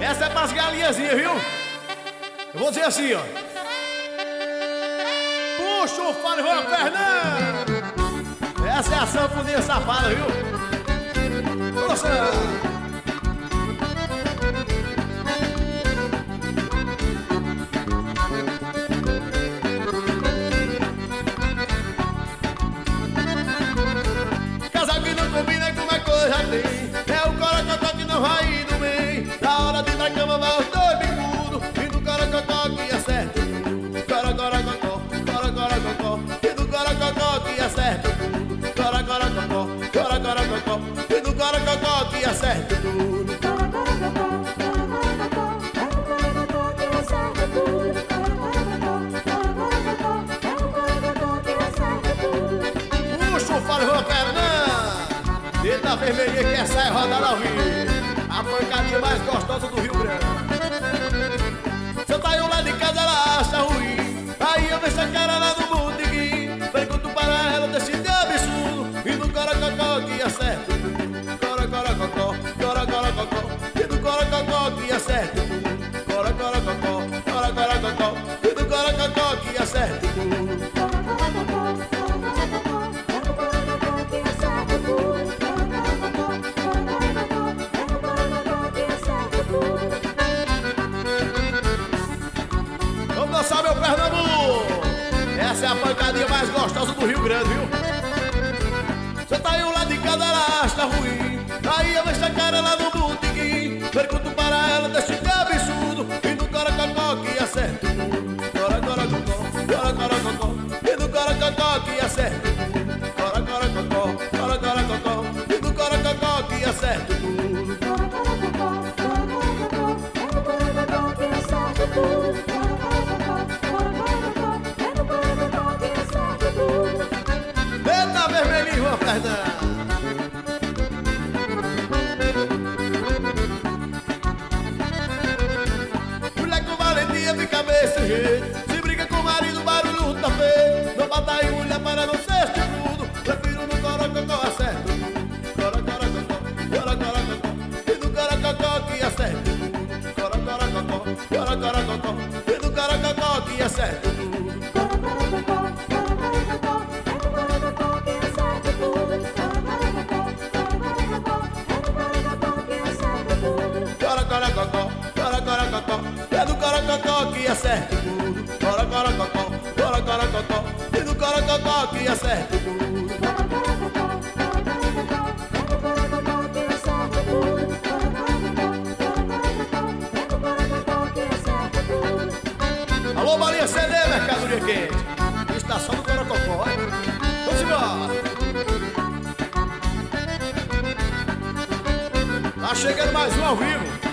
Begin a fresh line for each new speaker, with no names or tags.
Essa é pras galinhazinhas, viu? Eu vou dizer assim, ó. Puxa o fone, Juan Fernando! Essa é a sanfoninha safada, viu? Nossa! Corococó E do corococó que acerta tudo Puxa o falo, Fernando Eita vermelhinha que essa é rodada ao vivo A pancadinha mais gostosa corococó que acerta que acerta tudo. Cora, cora, cocó, cora, cora, cocó. Tudo cora, cocó que acerta tudo. Vamos dançar, meu Pernambuco! Essa é a pancadinha mais gostosa do Rio Grande, viu? Você tá aí um lado de cada lasca ruim Eita, vermelhinho, Fernando desse jeito Se briga com o marido, barulho tá feio Não bata em mulher para não ser tudo Prefiro no corococó acerto Cora, cora, cocó, cora, cora, cocó E do corococó que acerta Cora, cora, acerta tudo. Cora, cora, cocó, cora, cora, cocó. E do corococó que acerta tudo. Alô, Balinha CD, mercadoria quente. Estação do Corococó, Vamos embora. Tá chegando mais um ao vivo.